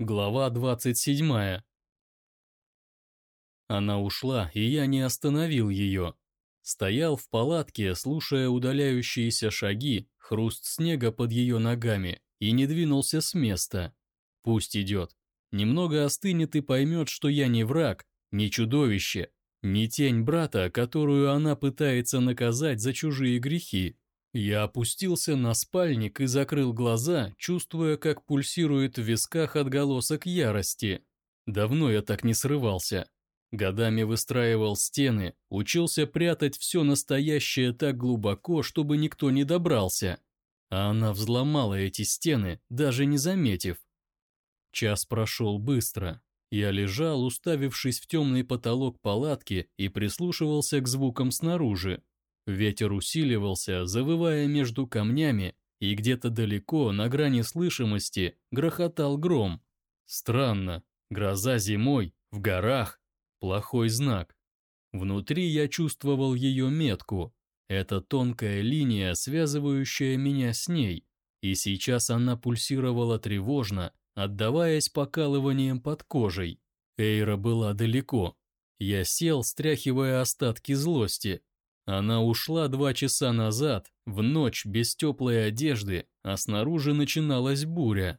Глава 27. Она ушла, и я не остановил ее. Стоял в палатке, слушая удаляющиеся шаги, хруст снега под ее ногами, и не двинулся с места. Пусть идет. Немного остынет и поймет, что я не враг, не чудовище, не тень брата, которую она пытается наказать за чужие грехи. Я опустился на спальник и закрыл глаза, чувствуя, как пульсирует в висках отголосок ярости. Давно я так не срывался. Годами выстраивал стены, учился прятать все настоящее так глубоко, чтобы никто не добрался. А она взломала эти стены, даже не заметив. Час прошел быстро. Я лежал, уставившись в темный потолок палатки и прислушивался к звукам снаружи. Ветер усиливался, завывая между камнями, и где-то далеко, на грани слышимости, грохотал гром. Странно, гроза зимой, в горах, плохой знак. Внутри я чувствовал ее метку. Это тонкая линия, связывающая меня с ней, и сейчас она пульсировала тревожно, отдаваясь покалыванием под кожей. Эйра была далеко. Я сел, стряхивая остатки злости, она ушла два часа назад, в ночь без теплой одежды, а снаружи начиналась буря.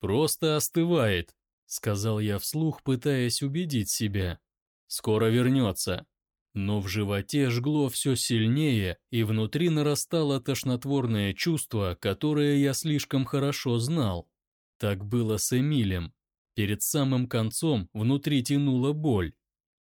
«Просто остывает», — сказал я вслух, пытаясь убедить себя. «Скоро вернется». Но в животе жгло все сильнее, и внутри нарастало тошнотворное чувство, которое я слишком хорошо знал. Так было с Эмилем. Перед самым концом внутри тянула боль.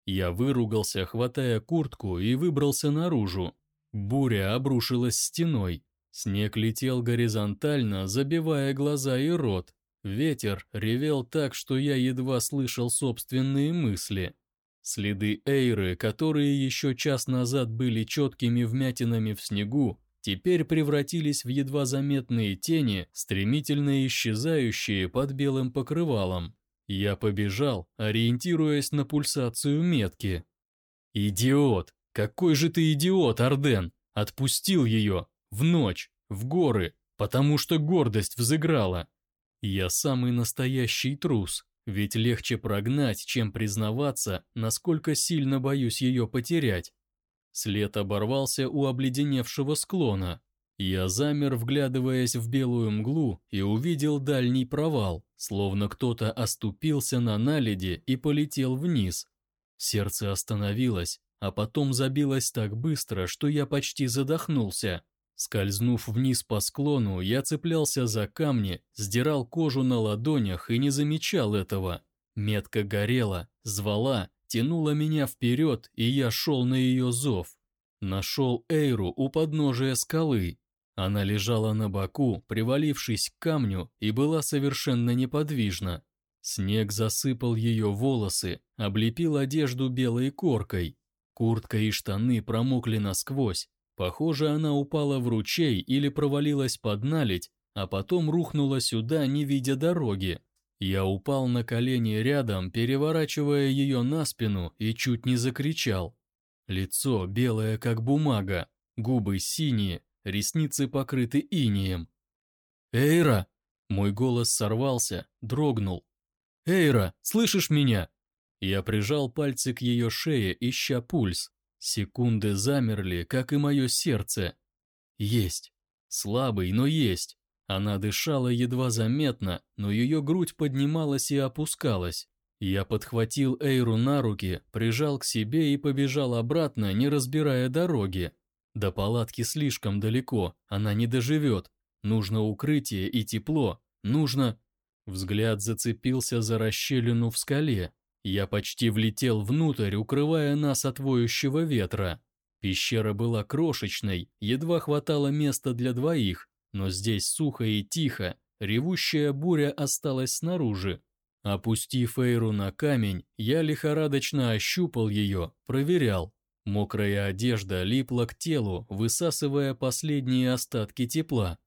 Я выругался, хватая куртку, и выбрался наружу. Буря обрушилась стеной. Снег летел горизонтально, забивая глаза и рот. Ветер ревел так, что я едва слышал собственные мысли. Следы Эйры, которые еще час назад были четкими вмятинами в снегу, теперь превратились в едва заметные тени, стремительно исчезающие под белым покрывалом. Я побежал, ориентируясь на пульсацию метки. «Идиот! Какой же ты идиот, Арден! Отпустил ее! В ночь! В горы! Потому что гордость взыграла! Я самый настоящий трус, ведь легче прогнать, чем признаваться, насколько сильно боюсь ее потерять. След оборвался у обледеневшего склона. Я замер, вглядываясь в белую мглу, и увидел дальний провал, словно кто-то оступился на наледи и полетел вниз. Сердце остановилось, а потом забилось так быстро, что я почти задохнулся. Скользнув вниз по склону, я цеплялся за камни, сдирал кожу на ладонях и не замечал этого. Метка горела, звала, тянула меня вперед, и я шел на ее зов. Нашел Эйру у подножия скалы, она лежала на боку, привалившись к камню, и была совершенно неподвижна. Снег засыпал ее волосы, облепил одежду белой коркой. Куртка и штаны промокли насквозь. Похоже, она упала в ручей или провалилась под наледь, а потом рухнула сюда, не видя дороги. Я упал на колени рядом, переворачивая ее на спину и чуть не закричал. Лицо белое, как бумага, губы синие, ресницы покрыты инием. «Эйра!» Мой голос сорвался, дрогнул. «Эйра, слышишь меня?» Я прижал пальцы к ее шее, ища пульс. Секунды замерли, как и мое сердце. Есть. Слабый, но есть. Она дышала едва заметно, но ее грудь поднималась и опускалась. Я подхватил Эйру на руки, прижал к себе и побежал обратно, не разбирая дороги. До палатки слишком далеко, она не доживет. Нужно укрытие и тепло, нужно... Взгляд зацепился за расщелину в скале. Я почти влетел внутрь, укрывая нас от воющего ветра. Пещера была крошечной, едва хватало места для двоих, но здесь сухо и тихо, ревущая буря осталась снаружи. Опустив Эйру на камень, я лихорадочно ощупал ее, проверял, Мокрая одежда липла к телу, высасывая последние остатки тепла.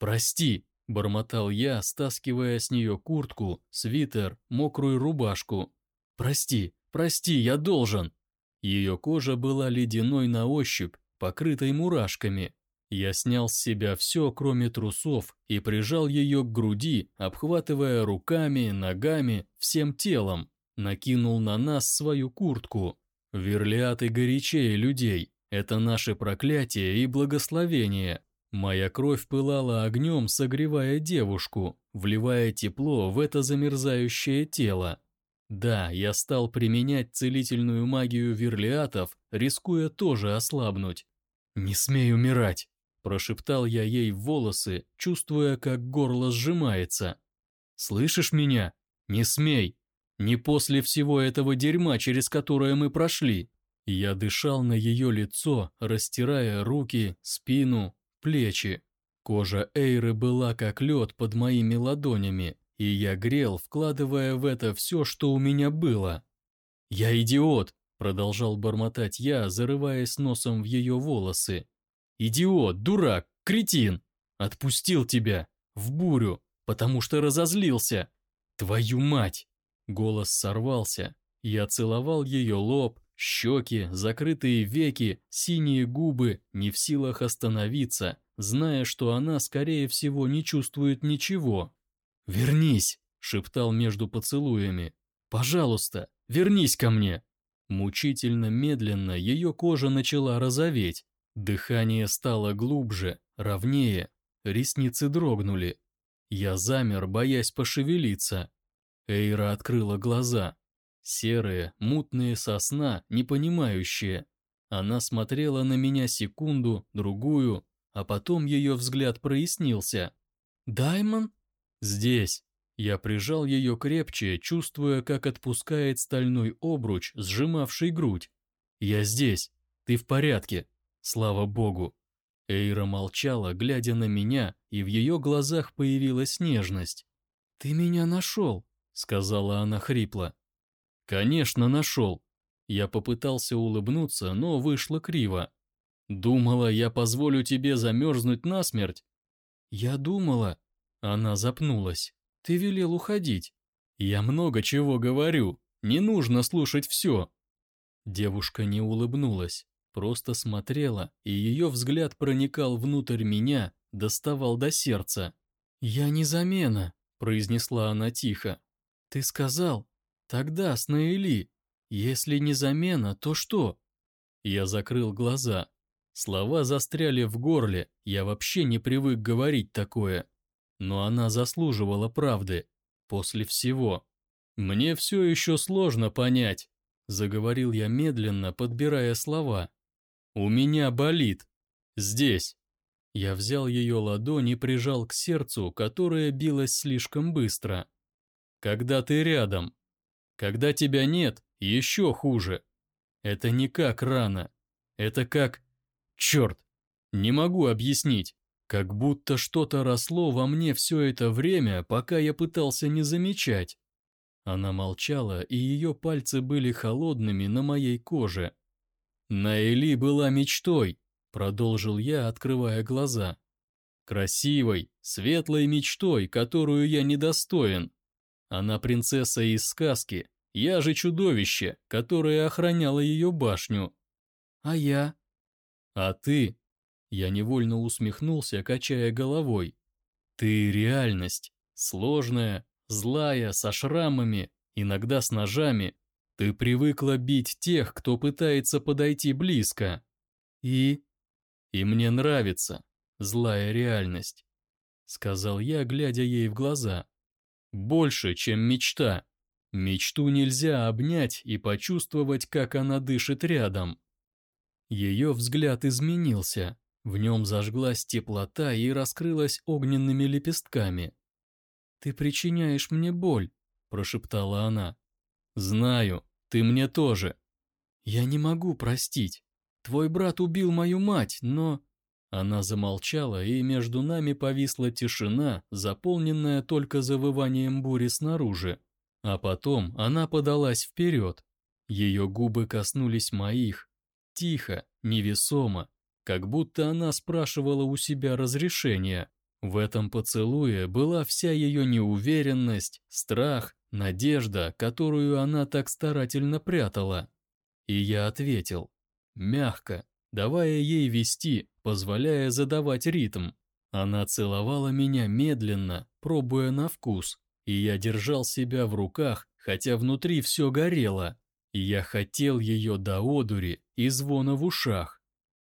«Прости», – бормотал я, стаскивая с нее куртку, свитер, мокрую рубашку. «Прости, прости, я должен». Ее кожа была ледяной на ощупь, покрытой мурашками. Я снял с себя все, кроме трусов, и прижал ее к груди, обхватывая руками, ногами, всем телом. Накинул на нас свою куртку. Верлиаты горячее людей. Это наше проклятие и благословение. Моя кровь пылала огнем, согревая девушку, вливая тепло в это замерзающее тело. Да, я стал применять целительную магию верлиатов, рискуя тоже ослабнуть. «Не смей умирать!» Прошептал я ей в волосы, чувствуя, как горло сжимается. «Слышишь меня? Не смей! Не после всего этого дерьма, через которое мы прошли!» Я дышал на ее лицо, растирая руки, спину, плечи. Кожа Эйры была как лед под моими ладонями, и я грел, вкладывая в это все, что у меня было. «Я идиот!» – продолжал бормотать я, зарываясь носом в ее волосы. Идиот, дурак, кретин! Отпустил тебя, в бурю, потому что разозлился. Твою мать! Голос сорвался. Я целовал ее лоб, щеки, закрытые веки, синие губы, не в силах остановиться, зная, что она, скорее всего, не чувствует ничего. «Вернись!» — шептал между поцелуями. «Пожалуйста, вернись ко мне!» Мучительно медленно ее кожа начала розоветь. Дыхание стало глубже, ровнее, ресницы дрогнули. Я замер, боясь пошевелиться. Эйра открыла глаза. Серые, мутные сосна, непонимающие. Она смотрела на меня секунду, другую, а потом ее взгляд прояснился. «Даймон?» «Здесь». Я прижал ее крепче, чувствуя, как отпускает стальной обруч, сжимавший грудь. «Я здесь. Ты в порядке. Слава богу. Эйра молчала, глядя на меня, и в ее глазах появилась нежность. «Ты меня нашел», — сказала она хрипло. «Конечно, нашел». Я попытался улыбнуться, но вышло криво. «Думала, я позволю тебе замерзнуть насмерть?» «Я думала...» Она запнулась. «Ты велел уходить». «Я много чего говорю. Не нужно слушать все». Девушка не улыбнулась. Просто смотрела, и ее взгляд проникал внутрь меня, доставал до сердца. «Я не замена», — произнесла она тихо. «Ты сказал? Тогда с Наэли. Если не замена, то что?» Я закрыл глаза. Слова застряли в горле, я вообще не привык говорить такое. Но она заслуживала правды. После всего. Мне все еще сложно понять, заговорил я медленно, подбирая слова. «У меня болит. Здесь». Я взял ее ладонь и прижал к сердцу, которое билось слишком быстро. «Когда ты рядом. Когда тебя нет, еще хуже. Это не как рана. Это как... Черт! Не могу объяснить. Как будто что-то росло во мне все это время, пока я пытался не замечать. Она молчала, и ее пальцы были холодными на моей коже. Наэли была мечтой, продолжил я, открывая глаза. Красивой, светлой мечтой, которую я недостоин. Она принцесса из сказки, я же чудовище, которое охраняло ее башню. А я? А ты? Я невольно усмехнулся, качая головой. Ты реальность, сложная, злая, со шрамами, иногда с ножами, ты привыкла бить тех, кто пытается подойти близко. И... И мне нравится злая реальность, сказал я, глядя ей в глаза. Больше, чем мечта. Мечту нельзя обнять и почувствовать, как она дышит рядом. Ее взгляд изменился, в нем зажглась теплота и раскрылась огненными лепестками. «Ты причиняешь мне боль», – прошептала она. «Знаю», ты мне тоже. Я не могу простить. Твой брат убил мою мать, но... Она замолчала, и между нами повисла тишина, заполненная только завыванием бури снаружи. А потом она подалась вперед. Ее губы коснулись моих. Тихо, невесомо, как будто она спрашивала у себя разрешения. В этом поцелуе была вся ее неуверенность, страх Надежда, которую она так старательно прятала. И я ответил. Мягко, давая ей вести, позволяя задавать ритм. Она целовала меня медленно, пробуя на вкус, и я держал себя в руках, хотя внутри все горело. Я хотел ее до одури и звона в ушах.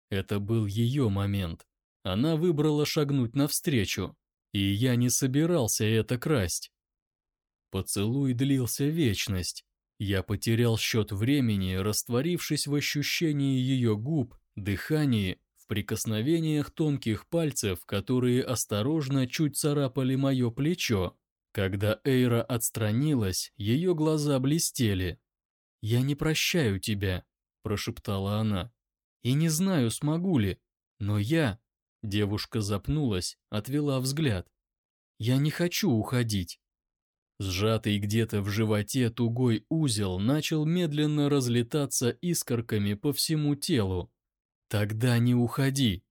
Это был ее момент. Она выбрала шагнуть навстречу, и я не собирался это красть. Поцелуй длился вечность. Я потерял счет времени, растворившись в ощущении ее губ, дыхании, в прикосновениях тонких пальцев, которые осторожно чуть царапали мое плечо. Когда Эйра отстранилась, ее глаза блестели. «Я не прощаю тебя», – прошептала она. «И не знаю, смогу ли, но я...» Девушка запнулась, отвела взгляд. «Я не хочу уходить». Сжатый где-то в животе тугой узел начал медленно разлетаться искорками по всему телу. «Тогда не уходи!»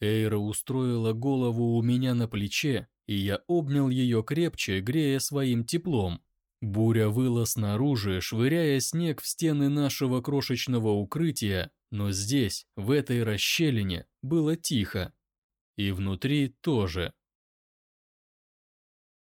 Эйра устроила голову у меня на плече, и я обнял ее крепче, грея своим теплом. Буря выла снаружи, швыряя снег в стены нашего крошечного укрытия, но здесь, в этой расщелине, было тихо. И внутри тоже.